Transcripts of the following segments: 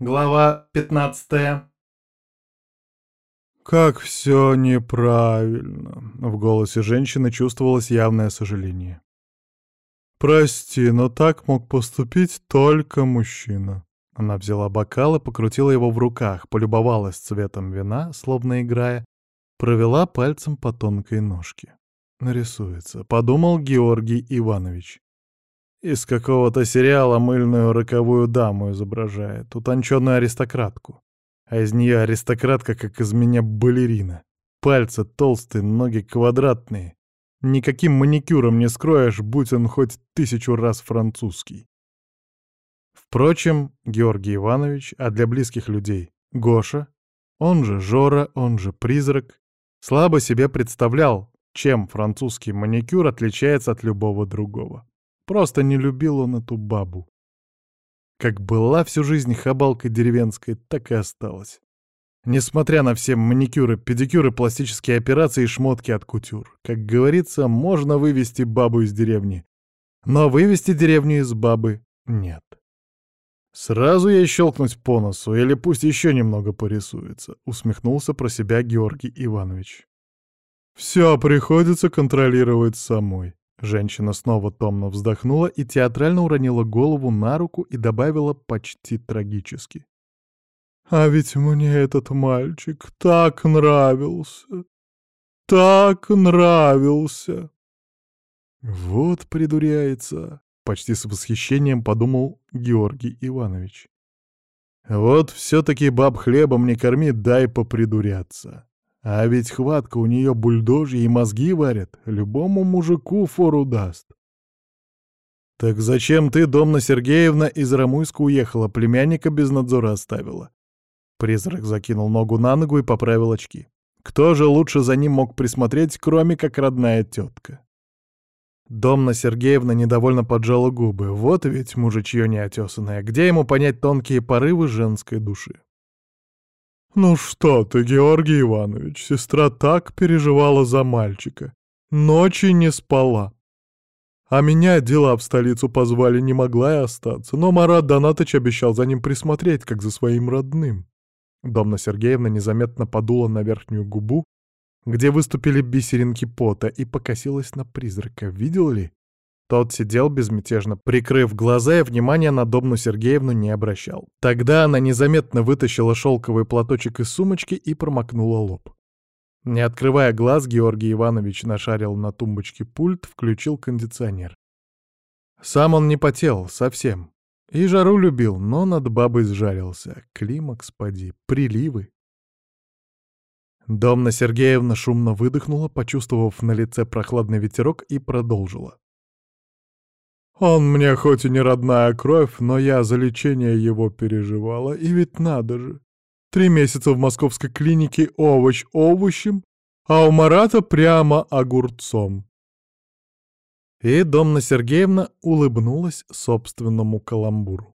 Глава 15 «Как все неправильно!» — в голосе женщины чувствовалось явное сожаление. «Прости, но так мог поступить только мужчина». Она взяла бокал и покрутила его в руках, полюбовалась цветом вина, словно играя, провела пальцем по тонкой ножке. «Нарисуется», — подумал Георгий Иванович. Из какого-то сериала мыльную роковую даму изображает, утонченную аристократку. А из нее аристократка, как из меня балерина. Пальцы толстые, ноги квадратные. Никаким маникюром не скроешь, будь он хоть тысячу раз французский. Впрочем, Георгий Иванович, а для близких людей — Гоша, он же Жора, он же Призрак, слабо себе представлял, чем французский маникюр отличается от любого другого. Просто не любил он эту бабу. Как была всю жизнь хабалкой деревенской, так и осталась. Несмотря на все маникюры, педикюры, пластические операции и шмотки от кутюр. Как говорится, можно вывести бабу из деревни. Но вывести деревню из бабы нет. «Сразу ей щелкнуть по носу, или пусть еще немного порисуется», — усмехнулся про себя Георгий Иванович. «Все приходится контролировать самой. Женщина снова томно вздохнула и театрально уронила голову на руку и добавила почти трагически. «А ведь мне этот мальчик так нравился! Так нравился!» «Вот придуряется!» — почти с восхищением подумал Георгий Иванович. «Вот все-таки баб хлебом не корми, дай попридуряться!» А ведь хватка у нее бульдожья и мозги варят, любому мужику фору даст. «Так зачем ты, Домна Сергеевна, из Рамуйска уехала, племянника без надзора оставила?» Призрак закинул ногу на ногу и поправил очки. «Кто же лучше за ним мог присмотреть, кроме как родная тетка?» Домна Сергеевна недовольно поджала губы. Вот ведь мужичье неотесанное. Где ему понять тонкие порывы женской души? «Ну что ты, Георгий Иванович, сестра так переживала за мальчика. Ночи не спала. А меня дела в столицу позвали, не могла и остаться, но Марат Донатыч обещал за ним присмотреть, как за своим родным». Домна Сергеевна незаметно подула на верхнюю губу, где выступили бисеринки пота, и покосилась на призрака. Видел ли? Тот сидел безмятежно, прикрыв глаза и внимания на Домну Сергеевну не обращал. Тогда она незаметно вытащила шелковый платочек из сумочки и промокнула лоб. Не открывая глаз, Георгий Иванович нашарил на тумбочке пульт, включил кондиционер. Сам он не потел, совсем. И жару любил, но над бабой сжалился. Климакс, поди, приливы. Домна Сергеевна шумно выдохнула, почувствовав на лице прохладный ветерок, и продолжила. Он мне хоть и не родная кровь, но я за лечение его переживала, и ведь надо же. Три месяца в московской клинике овощ овощем, а у Марата прямо огурцом. И Домна Сергеевна улыбнулась собственному каламбуру.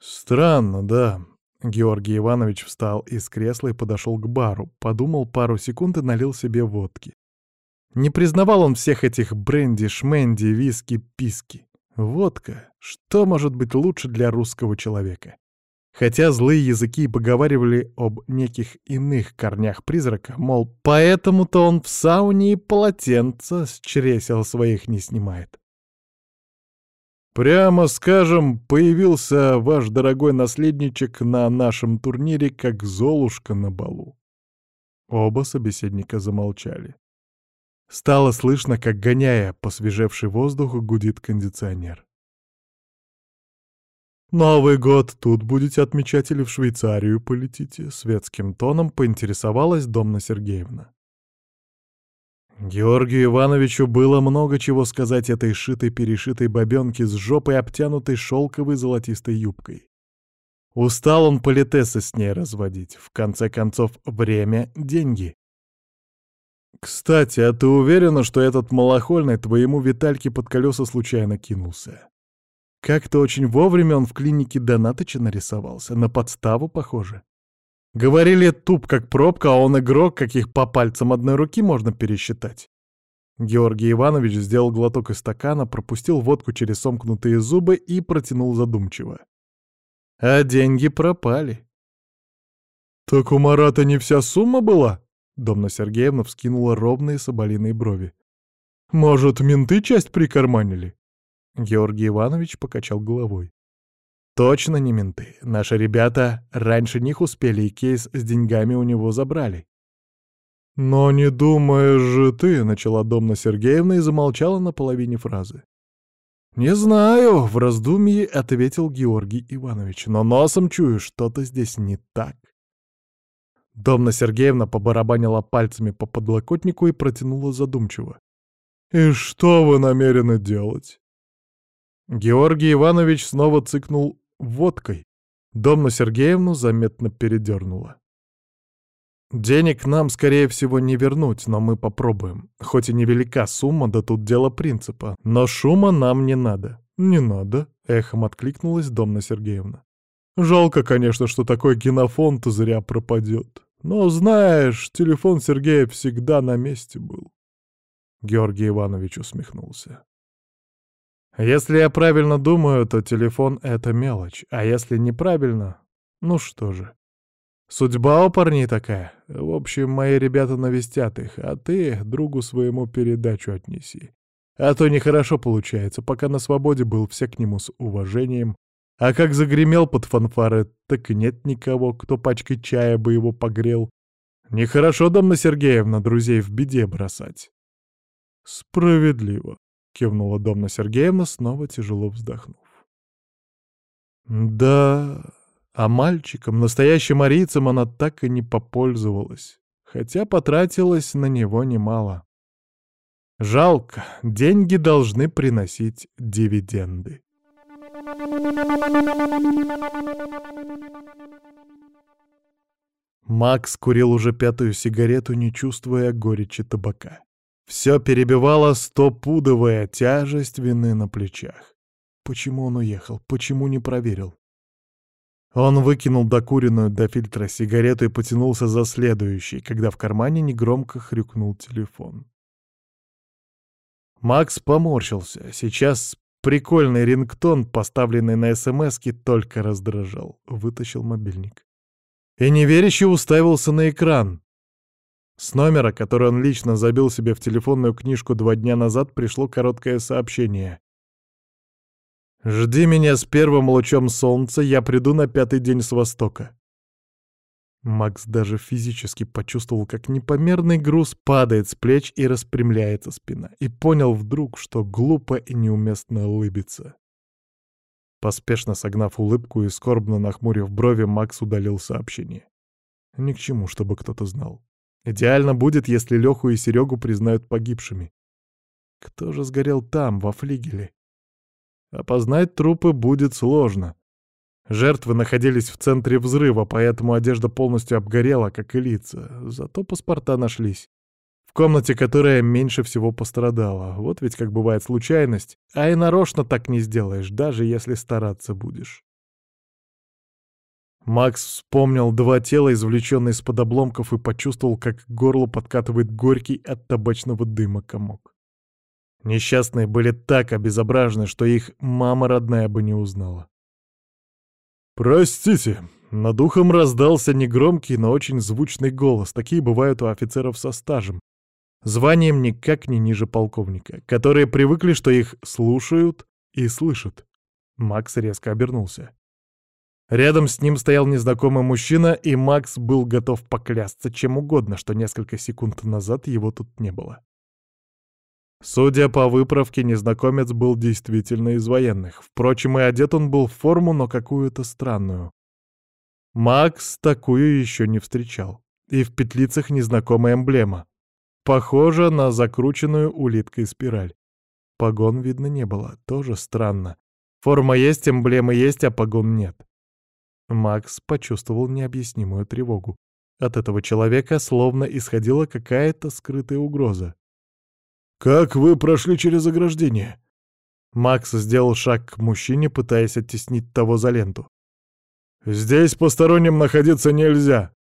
Странно, да. Георгий Иванович встал из кресла и подошел к бару, подумал пару секунд и налил себе водки. Не признавал он всех этих бренди, шменди, виски, писки. Водка. Что может быть лучше для русского человека? Хотя злые языки поговаривали об неких иных корнях призрака, мол, поэтому-то он в сауне и полотенца с чресел своих не снимает. Прямо скажем, появился ваш дорогой наследничек на нашем турнире как Золушка на балу. Оба собеседника замолчали. Стало слышно, как, гоняя посвежевший воздух, гудит кондиционер. «Новый год тут будете отмечать или в Швейцарию полетите?» — светским тоном поинтересовалась Домна Сергеевна. Георгию Ивановичу было много чего сказать этой шитой-перешитой бабенке с жопой, обтянутой шелковой золотистой юбкой. Устал он политесы с ней разводить. В конце концов, время — деньги. «Кстати, а ты уверена, что этот малохольный твоему Витальке под колеса случайно кинулся? Как-то очень вовремя он в клинике Донатыча нарисовался, на подставу похоже. Говорили, туп как пробка, а он игрок, каких по пальцам одной руки можно пересчитать». Георгий Иванович сделал глоток из стакана, пропустил водку через сомкнутые зубы и протянул задумчиво. А деньги пропали. «Так у Марата не вся сумма была?» Домна Сергеевна вскинула ровные соболиные брови. «Может, менты часть прикарманили?» Георгий Иванович покачал головой. «Точно не менты. Наши ребята раньше них успели и кейс с деньгами у него забрали». «Но не думаешь же ты», — начала Домна Сергеевна и замолчала на половине фразы. «Не знаю», — в раздумье ответил Георгий Иванович, «но носом чую, что-то здесь не так». Домна Сергеевна побарабанила пальцами по подлокотнику и протянула задумчиво. «И что вы намерены делать?» Георгий Иванович снова цыкнул водкой. Домну Сергеевну заметно передернула. «Денег нам, скорее всего, не вернуть, но мы попробуем. Хоть и невелика сумма, да тут дело принципа. Но шума нам не надо». «Не надо», — эхом откликнулась Домна Сергеевна. «Жалко, конечно, что такой генофонд зря пропадет. Но, знаешь, телефон Сергея всегда на месте был. Георгий Иванович усмехнулся. Если я правильно думаю, то телефон — это мелочь, а если неправильно, ну что же. Судьба у парней такая. В общем, мои ребята навестят их, а ты другу своему передачу отнеси. А то нехорошо получается, пока на свободе был, все к нему с уважением, а как загремел под фанфары, так нет никого, кто пачкой чая бы его погрел. Нехорошо, Домна Сергеевна, друзей в беде бросать. Справедливо, кивнула Домна Сергеевна, снова тяжело вздохнув. Да, а мальчиком, настоящим арийцем, она так и не попользовалась, хотя потратилась на него немало. Жалко, деньги должны приносить дивиденды. Макс курил уже пятую сигарету, не чувствуя горечи табака. Все перебивала стопудовая тяжесть вины на плечах. Почему он уехал? Почему не проверил? Он выкинул докуренную до фильтра сигарету и потянулся за следующей, когда в кармане негромко хрюкнул телефон. Макс поморщился. Сейчас Прикольный рингтон, поставленный на СМСке, только раздражал. Вытащил мобильник. И неверяще уставился на экран. С номера, который он лично забил себе в телефонную книжку два дня назад, пришло короткое сообщение. «Жди меня с первым лучом солнца, я приду на пятый день с востока. Макс даже физически почувствовал, как непомерный груз падает с плеч и распрямляется спина, и понял вдруг, что глупо и неуместно улыбиться. Поспешно согнав улыбку и скорбно нахмурив брови, Макс удалил сообщение. Ни к чему, чтобы кто-то знал. Идеально будет, если Леху и Серегу признают погибшими. Кто же сгорел там, во флигеле? Опознать трупы будет сложно. Жертвы находились в центре взрыва, поэтому одежда полностью обгорела, как и лица. Зато паспорта нашлись. В комнате, которая меньше всего пострадала. Вот ведь как бывает случайность. А и нарочно так не сделаешь, даже если стараться будешь. Макс вспомнил два тела, извлеченные из-под обломков, и почувствовал, как к горлу подкатывает горький от табачного дыма комок. Несчастные были так обезображены, что их мама родная бы не узнала. «Простите!» — над ухом раздался негромкий, но очень звучный голос. Такие бывают у офицеров со стажем. Званием никак не ниже полковника, которые привыкли, что их слушают и слышат. Макс резко обернулся. Рядом с ним стоял незнакомый мужчина, и Макс был готов поклясться чем угодно, что несколько секунд назад его тут не было. Судя по выправке, незнакомец был действительно из военных. Впрочем, и одет он был в форму, но какую-то странную. Макс такую еще не встречал. И в петлицах незнакомая эмблема. Похоже на закрученную улиткой спираль. Погон видно не было, тоже странно. Форма есть, эмблема есть, а погон нет. Макс почувствовал необъяснимую тревогу. От этого человека словно исходила какая-то скрытая угроза. «Как вы прошли через ограждение?» Макс сделал шаг к мужчине, пытаясь оттеснить того за ленту. «Здесь посторонним находиться нельзя».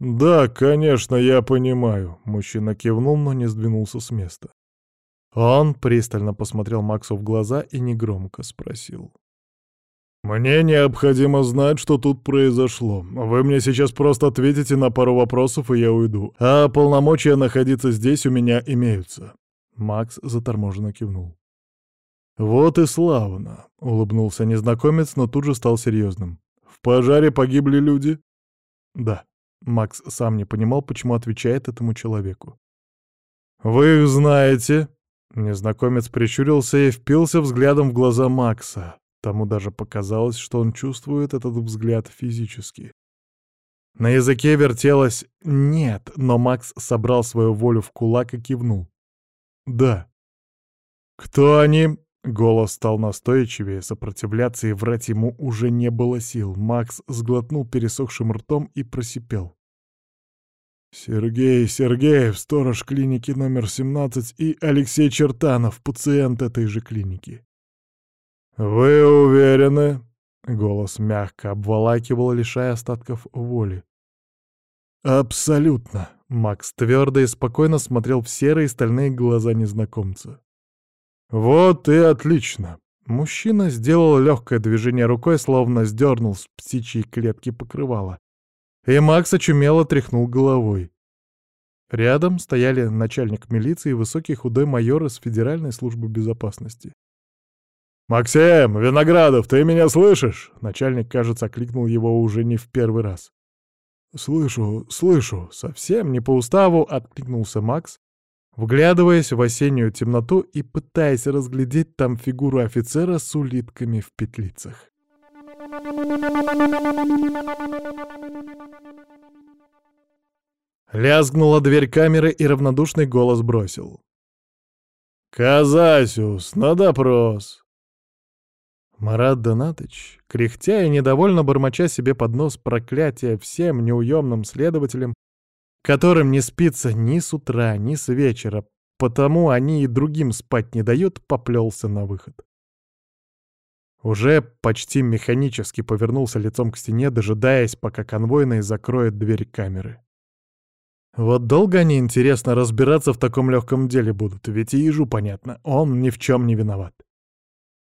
«Да, конечно, я понимаю», — мужчина кивнул, но не сдвинулся с места. Он пристально посмотрел Максу в глаза и негромко спросил. «Мне необходимо знать, что тут произошло. Вы мне сейчас просто ответите на пару вопросов, и я уйду. А полномочия находиться здесь у меня имеются». Макс заторможенно кивнул. «Вот и славно», — улыбнулся незнакомец, но тут же стал серьезным. «В пожаре погибли люди?» «Да». Макс сам не понимал, почему отвечает этому человеку. «Вы их знаете?» Незнакомец прищурился и впился взглядом в глаза Макса. Тому даже показалось, что он чувствует этот взгляд физически. На языке вертелось «нет», но Макс собрал свою волю в кулак и кивнул. «Да». «Кто они?» Голос стал настойчивее, сопротивляться и врать ему уже не было сил. Макс сглотнул пересохшим ртом и просипел. «Сергей Сергеев, сторож клиники номер 17, и Алексей Чертанов, пациент этой же клиники». «Вы уверены?» — голос мягко обволакивал, лишая остатков воли. «Абсолютно!» — Макс твердо и спокойно смотрел в серые стальные глаза незнакомца. «Вот и отлично!» Мужчина сделал легкое движение рукой, словно сдернул с птичьей клетки покрывало. И Макс очумело тряхнул головой. Рядом стояли начальник милиции и высокий худой майор из Федеральной службы безопасности. «Максим, Виноградов, ты меня слышишь?» Начальник, кажется, окликнул его уже не в первый раз. «Слышу, слышу, совсем не по уставу», — откликнулся Макс, вглядываясь в осеннюю темноту и пытаясь разглядеть там фигуру офицера с улитками в петлицах. Лязгнула дверь камеры, и равнодушный голос бросил. «Казасиус, на допрос!» Марат Донатыч, кряхтя и недовольно бормоча себе под нос проклятия всем неуемным следователям, которым не спится ни с утра, ни с вечера, потому они и другим спать не дают, поплелся на выход. Уже почти механически повернулся лицом к стене, дожидаясь, пока конвойный закроет дверь камеры. Вот долго они, интересно, разбираться в таком легком деле будут, ведь и ежу понятно, он ни в чем не виноват.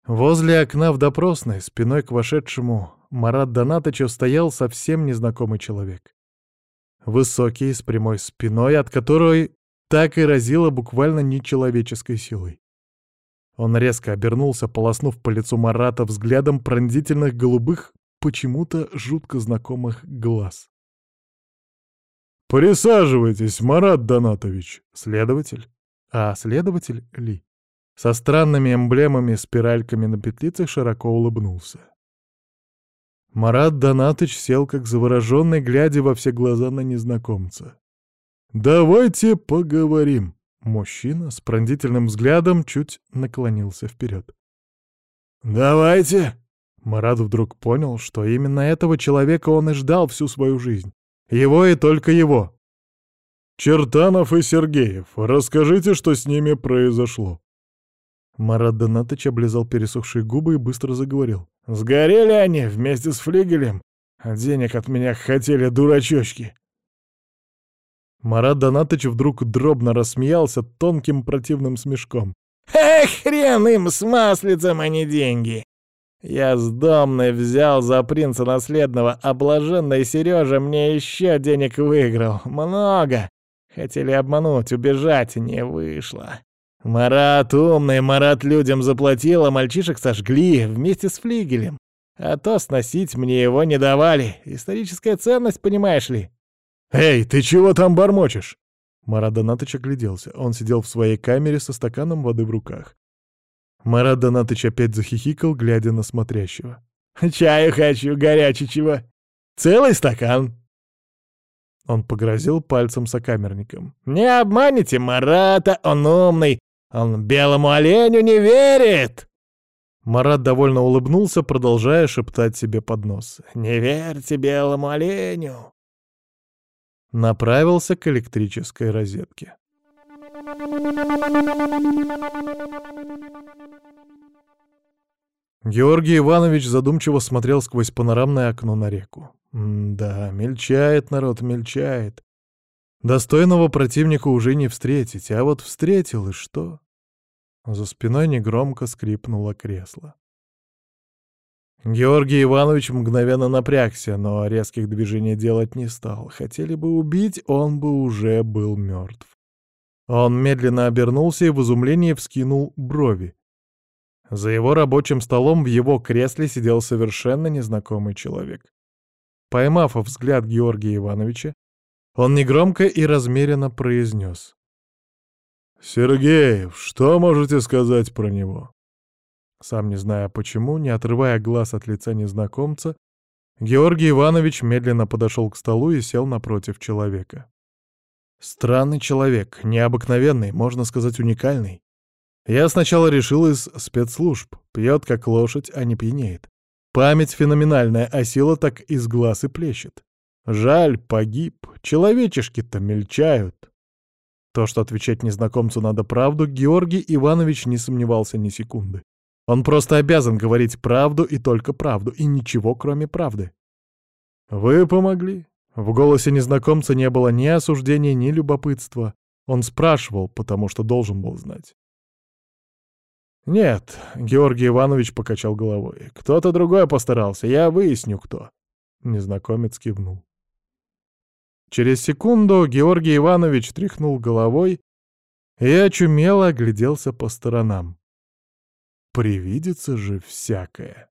Возле окна в допросной, спиной к вошедшему, Марат Донатычу стоял совсем незнакомый человек. Высокий, с прямой спиной, от которой так и разило буквально нечеловеческой силой. Он резко обернулся, полоснув по лицу Марата взглядом пронзительных голубых, почему-то жутко знакомых глаз. «Присаживайтесь, Марат Донатович!» «Следователь?» «А следователь ли?» Со странными эмблемами-спиральками на петлицах широко улыбнулся. Марат Донатыч сел как завороженный, глядя во все глаза на незнакомца. «Давайте поговорим!» Мужчина с пронзительным взглядом чуть наклонился вперед. «Давайте!» Марат вдруг понял, что именно этого человека он и ждал всю свою жизнь. Его и только его. «Чертанов и Сергеев, расскажите, что с ними произошло». Марат Донатыч облизал пересохшие губы и быстро заговорил. «Сгорели они вместе с флигелем. А денег от меня хотели дурачочки». Марат Донатыч вдруг дробно рассмеялся тонким противным смешком. «Эх, хрен им с маслицем, а не деньги! Я с домной взял за принца наследного, а блаженный Сережа мне еще денег выиграл. Много. Хотели обмануть, убежать, не вышло. Марат умный, Марат людям заплатил, а мальчишек сожгли вместе с флигелем. А то сносить мне его не давали. Историческая ценность, понимаешь ли. «Эй, ты чего там бормочешь?» Марат Донатыч огляделся. Он сидел в своей камере со стаканом воды в руках. Марат Донатыч опять захихикал, глядя на смотрящего. «Чаю хочу, горячечего. Целый стакан!» Он погрозил пальцем сокамерником. «Не обманите Марата, он умный, он белому оленю не верит!» Марат довольно улыбнулся, продолжая шептать себе под нос. «Не верьте белому оленю!» Направился к электрической розетке. Георгий Иванович задумчиво смотрел сквозь панорамное окно на реку. Да, мельчает народ, мельчает. Достойного противника уже не встретить, а вот встретил и что? За спиной негромко скрипнуло кресло. Георгий Иванович мгновенно напрягся, но резких движений делать не стал. Хотели бы убить, он бы уже был мертв. Он медленно обернулся и в изумлении вскинул брови. За его рабочим столом в его кресле сидел совершенно незнакомый человек. Поймав взгляд Георгия Ивановича, он негромко и размеренно произнес. «Сергеев, что можете сказать про него?» Сам не зная почему, не отрывая глаз от лица незнакомца, Георгий Иванович медленно подошел к столу и сел напротив человека. Странный человек, необыкновенный, можно сказать, уникальный. Я сначала решил из спецслужб. Пьет как лошадь, а не пьянеет. Память феноменальная, а сила так из глаз и плещет. Жаль, погиб. Человечешки-то мельчают. То, что отвечать незнакомцу надо правду, Георгий Иванович не сомневался ни секунды. Он просто обязан говорить правду и только правду, и ничего, кроме правды. «Вы помогли». В голосе незнакомца не было ни осуждения, ни любопытства. Он спрашивал, потому что должен был знать. «Нет», — Георгий Иванович покачал головой. «Кто-то другой постарался, я выясню, кто». Незнакомец кивнул. Через секунду Георгий Иванович тряхнул головой и очумело огляделся по сторонам. Привидится же всякое.